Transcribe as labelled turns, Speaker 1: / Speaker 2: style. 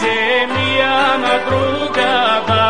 Speaker 1: se mi ama